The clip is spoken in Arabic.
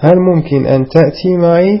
هل ممكن أن تأتي معي؟